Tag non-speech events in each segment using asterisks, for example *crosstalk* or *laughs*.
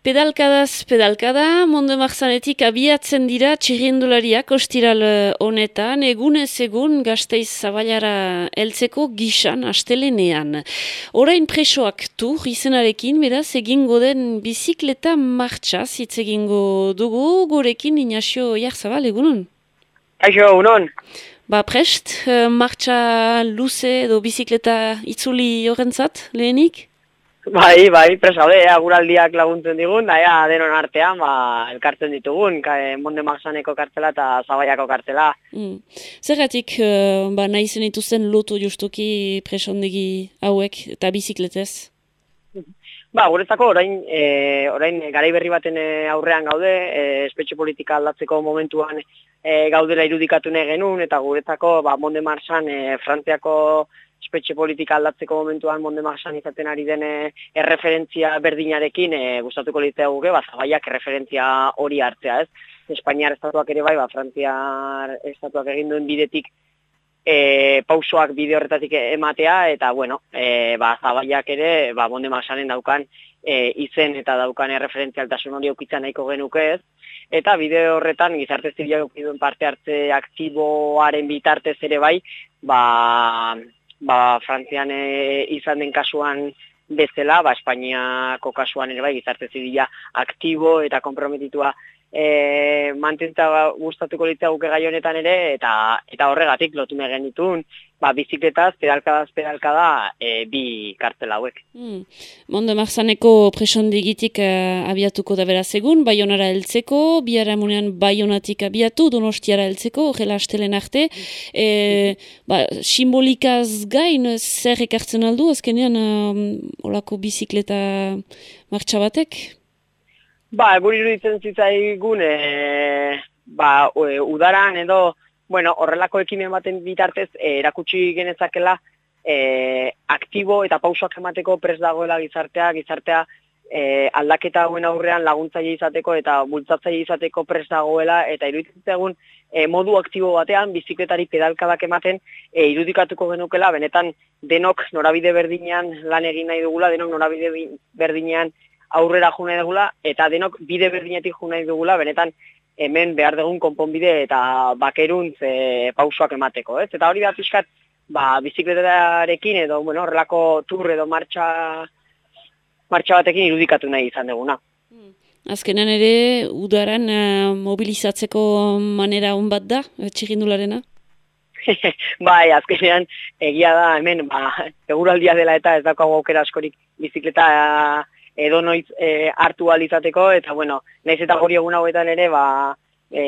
Pedalkadaz, pedalkada, Mondo Marzanetik abiatzen dira txirrindulariak ostiral eh, honetan, egunez egun gazteiz zabailara heltzeko gisan, astelenean. Orain presoak tu, izenarekin, beraz, egingo den bizikleta martxa, hitz egingo dugu, gurekin Inazio Jarzabal, egunon? Kaixo, unon. Ba, prest, eh, martxa luze edo bizikleta itzuli horrentzat, lehenik? Bai, bai, presaude, ea guraldiak laguntzen digun, da ea denon artean, ba, elkartzen ditugun, ka, e, Monde Maxaneko kartela eta Zabaiako kartela. Mm. Zergatik, uh, ba, nahi zen ituzen lotu justuki presondegi hauek eta bizikletez? Ba, guretzako orain, e, orain garai berri baten aurrean gaude, e, espetxe politika aldatzeko momentuan e, gaudela irudikatu nahi genuen, eta guretzako ba, Monde Marsan e, Frantziako espetxe politika aldatzeko momentuan monde magsan izaten ari den eh, erreferentzia berdinarekin e, gustatuko litzea guke, ba, zabaiak erreferentzia hori hartzea, ez? Espainiar estatuak ere bai, ba, Frantziar estatuak egin duen bidetik e, pausoak bide horretatik ematea, eta, bueno, e, ba, zabaiak ere, ba, monde magsanen daukan e, izen eta daukan erreferentzialtasun hori aukitzen nahiko genuke ez, eta bide horretan gizarte zibilak parte hartze aktiboaren bitartez ere bai, ba, ba, Frantzian e, izan den kasuan bezala, ba, Espainiako kasuan ere bai, gizarte zibila aktibo eta komprometitua e, mantenta gustatuko litzea guke gai honetan ere, eta, eta horregatik lotu megen ditun, ba, bizikletaz, pedalkadaz, pedalkada, e, bi kartela hauek. Hmm. Mondo Marzaneko presondigitik uh, abiatuko da beraz egun, baionara heltzeko, biara munean baionatik abiatu, donostiara heltzeko, horrela astelen arte. E, ba, simbolikaz gain, zer ekartzen aldu, azkenean, um, olako bizikleta martxa batek? Ba, guri iruditzen zitzaigun, e, ba, udaran edo, bueno, horrelako ekimen baten bitartez e, erakutsi genezakela e, aktibo eta pausoak emateko pres dagoela gizartea, gizartea e, aldaketa hauen aurrean laguntzaile izateko eta bultzatzaile izateko pres dagoela eta iruditzen e, modu aktibo batean bizikletari pedalkadak ematen e, irudikatuko genukela benetan denok norabide berdinean lan egin nahi dugula, denok norabide berdinean aurrera jo nahi dugula eta denok bide berdinetik jo nahi dugula benetan hemen behar dugun konponbide eta bakeruntz e, pausoak emateko, ez? Eta hori da pixkat, ba, bizikletarekin edo, bueno, horrelako tur edo martxa, martxa batekin irudikatu nahi izan duguna. Hmm. Azkenean ere, udaran uh, mobilizatzeko manera hon bat da, txigindularena? *laughs* bai, azkenean egia da, hemen, ba, eguraldia dela eta ez dago aukera askorik bizikleta edo noiz e, hartu alizateko, eta bueno, naiz eta hori egun hauetan ere, ba, e,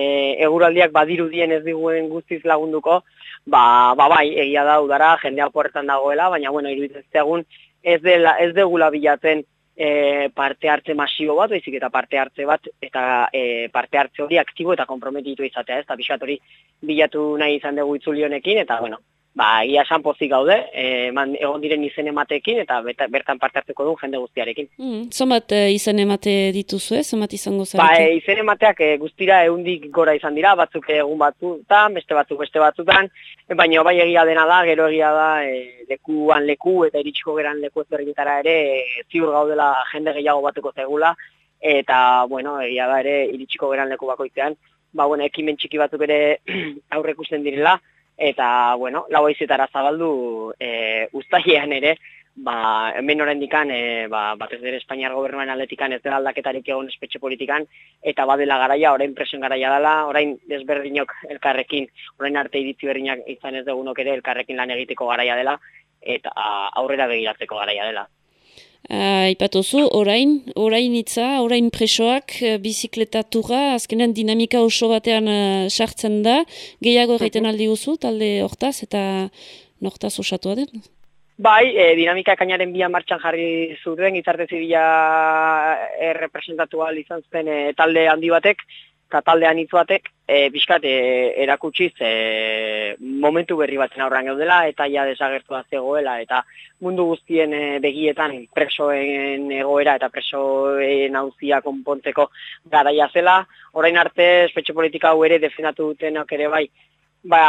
eguraldiak badiru dien ez diguen guztiz lagunduko, ba, ba bai, egia da udara, jendea porretan dagoela, baina bueno, egun ez, dela, ez degula bilatzen e, parte hartze masibo bat, baizik eta parte hartze bat, eta e, parte hartze hori aktibo eta komprometitu izatea, ez, eta hori bilatu nahi izan dugu itzulionekin, eta bueno, ba, ia esan pozik gaude, e, man, egon diren izen ematekin, eta bertan parte hartzeko du jende guztiarekin. Mm, zomat e, izen emate dituzu, eh? zomat izango zarete? Ba, e, izen emateak e, guztira eundik gora izan dira, batzuk egun batzutan, beste batzuk beste batzutan, baina bai egia dena da, gero egia da, e, lekuan leku eta iritsiko geran leku ezberdinetara ere, e, ziur gaudela jende gehiago batuko zegula, eta, bueno, egia da ere, iritsiko geran leku bakoitzean, ba, bueno, ekimen txiki batzuk ere *clears throat* aurrekusten direla, eta, bueno, lau aizetara zabaldu e, ustaiean ere, ba, hemen dikan, e, ba, batez dere Espainiar gobernuan aldetikan ez dela aldaketarik egon espetxe politikan, eta badela garaia, orain presioen garaia dela, orain desberdinok elkarrekin, orain arte iritzi berdinak izan ez dugunok ere elkarrekin lan egiteko garaia dela, eta aurrera begiratzeko garaia dela. Uh, Ipatuzu, orain, orain itza, orain presoak, uh, bizikletatura, azkenean dinamika oso batean uh, sartzen da, gehiago egiten aldi guzu, talde hortaz, eta nortaz osatu aden? Bai, e, dinamika kainaren bian martxan jarri zuten, gizarte zibila errepresentatu izan zen e, talde handi batek, eta taldean itzuatek, e, bizkat, e, erakutsiz e, momentu berri batzen aurran gaudela, eta ja desagertua zegoela, eta mundu guztien e, begietan presoen egoera eta presoen hauzia konpontzeko garaia zela. Orain arte, espetxe politika hau ere defendatu dutenak ere bai, ba,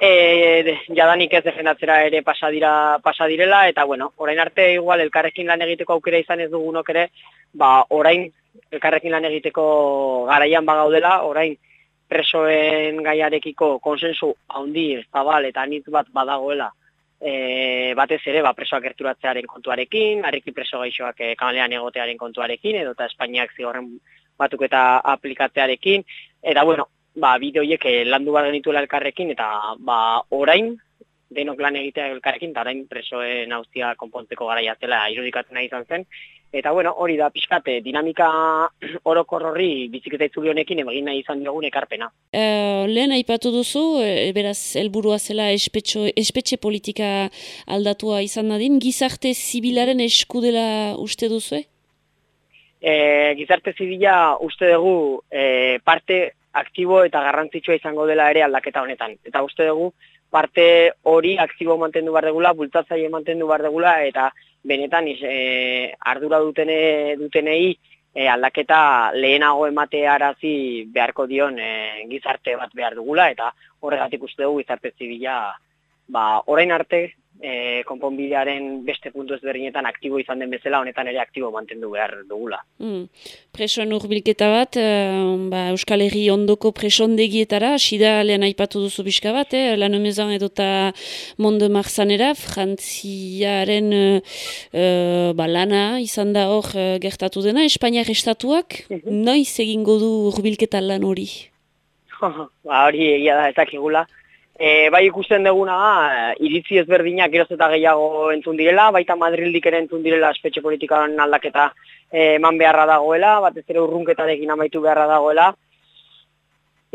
e, jadanik ez defendatzera ere pasadira pasadirela eta bueno, orain arte igual elkarrekin lan egiteko aukera izan ez dugunok ere, ba orain elkarrekin lan egiteko garaian bagaudela, orain presoen gaiarekiko konsensu handi zabal eta anitz bat badagoela. E, batez ere, ba, presoak erturatzearen kontuarekin, harriki preso gaixoak e, kamalean egotearen kontuarekin, edo eta Espainiak zigorren batuk eta aplikatzearekin, eta bueno, ba, bideoiek eh, landu bar genituela elkarrekin, eta ba, orain, denok lan egitea elkarrekin, eta orain presoen hauztia konpontzeko gara zela irudikatzen nahi izan zen. Eta bueno, hori da pixkate, dinamika *clears throat* orokor horri biziketa itzuli honekin egin nahi izan diogun ekarpena. E, lehen aipatu duzu, e, beraz, helburua zela espetxo, espetxe politika aldatua izan dadin, gizarte zibilaren eskudela uste duzu? E, gizarte zibila uste dugu e, parte aktibo eta garrantzitsua izango dela ere aldaketa honetan. Eta uste dugu parte hori aktibo mantendu behar degula, bultzatzaile mantendu behar degula, eta benetan iz, e, ardura dutene, dutenei e, aldaketa lehenago ematearazi beharko dion e, gizarte bat behar dugula, eta horregatik uste dugu gizarte zibila ba, orain arte e, konponbidearen beste puntu ezberdinetan aktibo izan den bezala, honetan ere aktibo mantendu behar dugula. Mm. Presoen urbilketa bat, e, ba, Euskal Herri ondoko presondegietara, sida lehen aipatu duzu bizka bat, eh? lan emezan edota Mondo Marzanera, frantziaren e, ba, lana izan da hor gertatu dena, Espainiak estatuak, mm -hmm. noiz egingo du urbilketa lan hori? *laughs* ba, hori egia da, ezakigula. E, bai ikusten duguna da, iritzi ezberdinak geroz eta gehiago entzun direla, baita Madrildik ere entzun direla espetxe politikan aldaketa e, eman beharra dagoela, batez ere urrunketarekin amaitu beharra dagoela.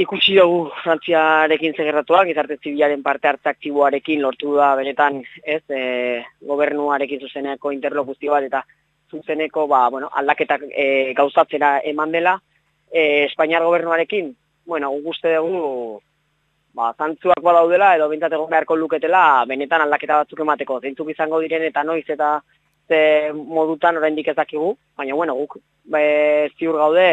Ikusi dugu Frantziarekin zegerratuak, izarte zibilaren parte hartze aktiboarekin lortu da benetan ez, e, gobernuarekin zuzeneko interlokuzio bat eta zuzeneko ba, bueno, aldaketak e, gauzatzera eman dela. E, Espainiar gobernuarekin, bueno, guzti dugu ba, zantzuak badaudela edo bintzat egon beharko luketela benetan aldaketa batzuk emateko. Zeintzuk izango diren eta noiz eta ze modutan oraindik ez dakigu, baina bueno, guk be, ziur gaude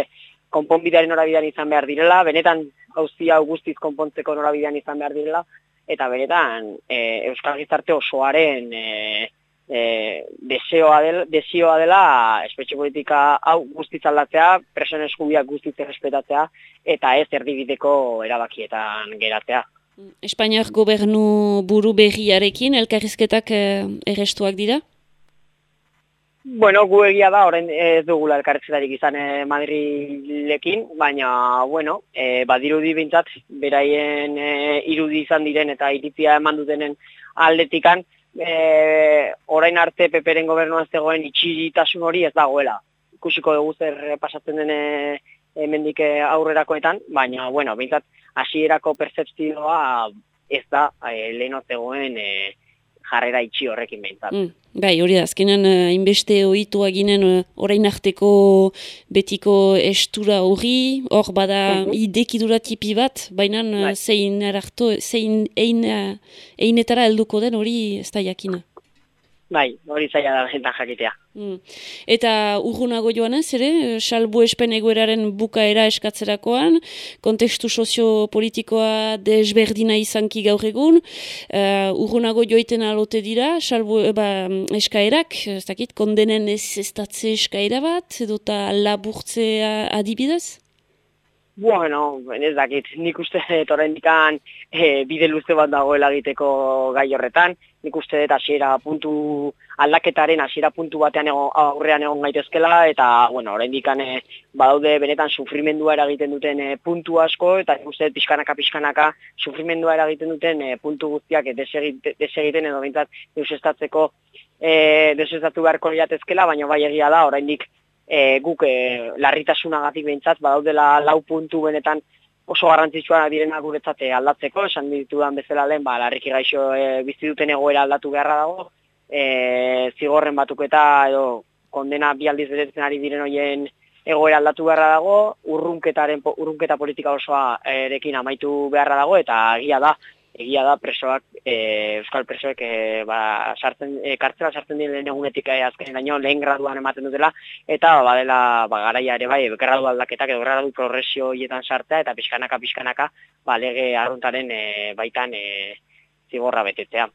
konponbidearen norabidean izan behar direla, benetan gauzia guztiz konpontzeko norabidean izan behar direla, eta benetan e, Euskal Gizarte osoaren e, e, deseoa, del, deseoa dela espetxe politika hau guztiz aldatzea, presoen eskubiak guztiz errespetatzea, eta ez erdibideko erabakietan geratzea. Espainiak gobernu buru berriarekin elkarrizketak eh, errestuak dira? Bueno, gu egia da, orain ez dugula elkarrizketarik izan eh, Madrilekin, baina, bueno, eh, badirudi bintzat, beraien eh, irudi izan diren eta iritzia eman dutenen aldetikan, e, orain arte peperen gobernuan zegoen itxiritasun hori ez dagoela. Ikusiko dugu zer pasatzen dene hemendik aurrerakoetan, baina, bueno, bintzat, hasierako percepzioa ez da e, leheno zegoen e, jarrera itxi horrekin behintzat. Mm, bai, hori da, azkenan uh, inbeste ohitu aginen uh, orain arteko betiko estura hori, hor bada mm -hmm. idekidura tipi bat, baina uh, zein erartu, zein einetara helduko den hori ez da jakina. Bai, hori zaila da jentan jakitea. Mm. Eta urgunago joan ez, ere, salbu espen egoeraren bukaera eskatzerakoan, kontekstu soziopolitikoa desberdina izanki gaur egun, uh, urgunago joiten alote dira, salbu eba, eskaerak, ez dakit, kondenen ez ez eskaera bat, edota laburtzea adibidez? Bueno, ez dakit, nik uste dut dikan e, bide luze bat dagoela egiteko gai horretan, nik uste dut hasiera puntu aldaketaren hasiera puntu batean ego, aurrean egon gaitezkela, eta, bueno, orain dikan e, badaude benetan sufrimendua eragiten duten e, puntu asko, eta nik uste dut pixkanaka-pixkanaka sufrimendua eragiten duten e, puntu guztiak desegiten edo bintzat deusestatzeko e, deusestatu beharko liatezkela, baina bai egia da, orain dik e, guk e, larritasunagatik behintzat, badaudela lau puntu benetan oso garrantzitsua direna guretzate aldatzeko, esan ditudan bezala lehen, ba, larriki gaixo e, bizi duten egoera aldatu beharra dago, e, zigorren batuketa edo kondena bi aldiz beretzen ari diren hoien egoera aldatu beharra dago, urrunketaren urrunketa politika osoa erekin amaitu beharra dago eta egia da egia da presoak, e, euskal presoek e, ba, sartzen, e, kartzela sartzen lehen egunetik e, azken daño, lehen graduan ematen dutela, eta badela ba, garaia ere bai, gradu aldaketak edo gradu progresio hietan sartzea, eta pixkanaka, pixkanaka, ba, lege arruntaren e, baitan e, zigorra betetzea.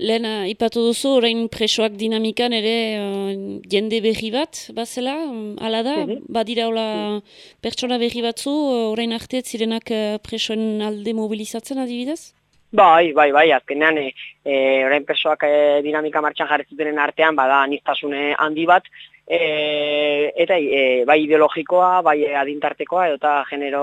Lehen, ipatu duzu, orain presoak dinamikan ere uh, jende berri bat, bazela, ala da, mm badira hola pertsona berri batzu, orain arte zirenak presoen alde mobilizatzen adibidez? Bai, bai, bai, azkenean, e, e, orain presoak e, dinamika martxan jarretzutenen artean, bada niztasune handi bat, e, eta e, bai ideologikoa, bai adintartekoa, eta genero,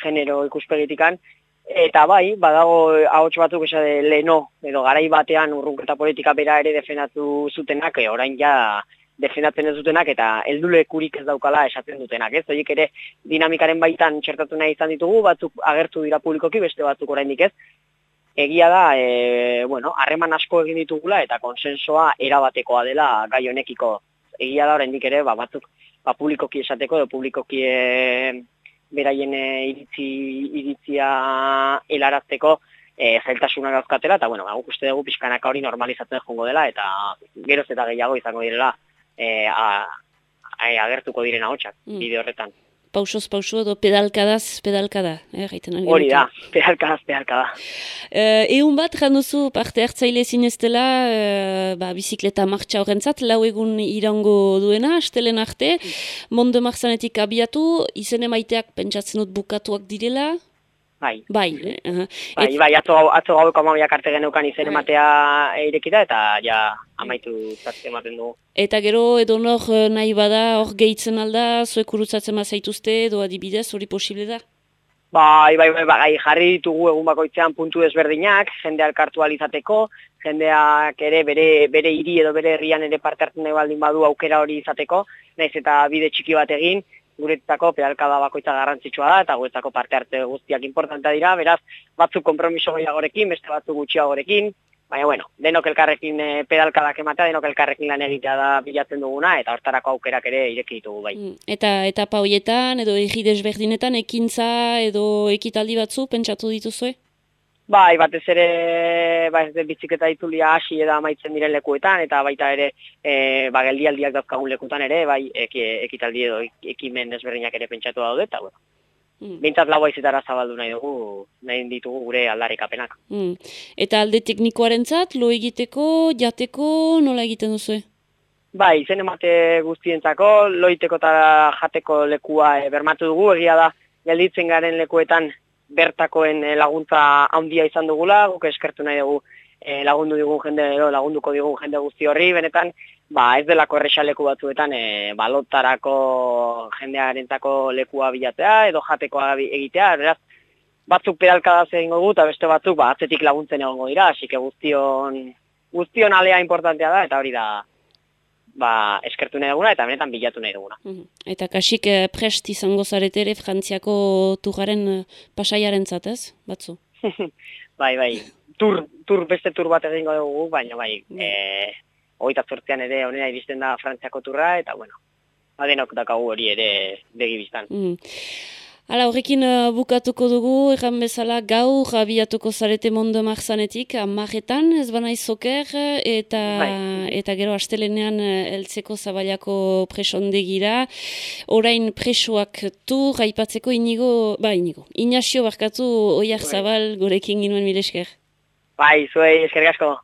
genero ikuspegitikan, Eta bai, badago ahots batzuk esade leno, edo garai batean urrunketa politika bera ere defendatu zutenak, e, orain ja defendatzen ez dutenak eta kurik ez daukala esaten dutenak, ez? Horiek ere dinamikaren baitan txertatu nahi izan ditugu, batzuk agertu dira publikoki, beste batzuk oraindik ez. Egia da, e, bueno, harreman asko egin ditugula eta konsensoa erabatekoa dela gai honekiko. Egia da oraindik ere, ba, batzuk ba, publikoki esateko edo publikoki e, beraien eh, iritzi iritzia helarazteko e, zailtasuna gauzkatela, eta bueno, guk uste dugu pixkanaka hori normalizatzen jongo dela, eta geroz eta gehiago izango direla e, a, a, agertuko direna hotxak, mm. bide horretan pausoz pauso edo pedalkadaz pedalkada, eh, Hori da, pedalkadaz pedalkada. Uh, egun bat, januzu parte hartzaile zineztela, uh, ba, bizikleta martxa horrentzat, lau egun irango duena, astelen arte, mm. mondo marzanetik abiatu, izen emaiteak pentsatzen dut bukatuak direla, Bai. Bai, uh bai, bai, atzo, atzo gau amabiak arte geneukan izen bai. ematea irekita eta ja amaitu zartzen ematen dugu. Eta gero edo nor eh, nahi bada hor gehitzen alda, zuek urutzatzen mazaituzte edo adibidez hori posible da? Bai, bai, bai, bai, jarri ditugu egun bakoitzean puntu desberdinak, jende alkartu alizateko, jendeak ere bere, bere hiri edo bere herrian ere parte hartzen nahi baldin badu aukera hori izateko, naiz eta bide txiki bat egin, guretzako pedalkada bakoitza garrantzitsua da eta guretzako parte arte guztiak importantea dira, beraz batzuk konpromiso gehiagorekin, beste batzuk gutxiagorekin, baina bueno, denok elkarrekin e, pedalkadak ematea, denok elkarrekin lan egitea da bilatzen duguna eta hortarako aukerak ere ireki ditugu bai. Mm, eta etapa hoietan edo egi desberdinetan ekintza edo ekitaldi batzu pentsatu dituzue? Bai, batez ere ba ez biziketa itulia hasi eda amaitzen diren lekuetan eta baita ere e, ba geldialdiak dauzkagun lekutan ere bai ekitaldi edo ekimen desberdinak ere pentsatu daude eta bueno. Mm. Bintzat lau aizetara zabaldu nahi dugu, nahi ditugu gure aldarikapenak. Mm. Eta alde teknikoarentzat lo egiteko, jateko, nola egiten duzu? Bai, zen emate guztientzako, loiteko eta jateko lekua e, bermatu dugu, egia da, gelditzen garen lekuetan bertakoen eh, laguntza handia izan dugula, guk eskertu nahi dugu e, lagundu digun jende edo lagunduko digun jende guzti horri, benetan ba, ez delako errexaleku batzuetan e, balotarako jendearentako lekua bilatzea edo jatekoa egitea, beraz, batzuk pedalkada egingo dugu eta beste batzuk ba, atzetik laguntzen egongo dira, hasi guztion, guztion alea importantea da, eta hori da ba, eskertu nahi duguna eta benetan bilatu nahi duguna. Mhm. Eta kasik eh, prest izango zarete ere frantziako tugaren eh, pasaiaren zatez, batzu? *laughs* bai, bai, tur, tur, beste tur bat egingo dugu, baina bai, mm. e, oita zortzean ere onena iristen da frantziako turra, eta bueno, adenok dakagu hori ere begibiztan. Mm. Hala, horrekin uh, bukatuko dugu, erran bezala gau, abiatuko zarete mondo marzanetik, amaretan, ez bana izoker, eta, bai. eta gero astelenean uh, eltzeko zabaiako presondegira. Orain presoak tu, raipatzeko inigo, ba inigo, inazio barkatu bai. zabal gorekin ginoen milesker. Bai, zuei esker gasko.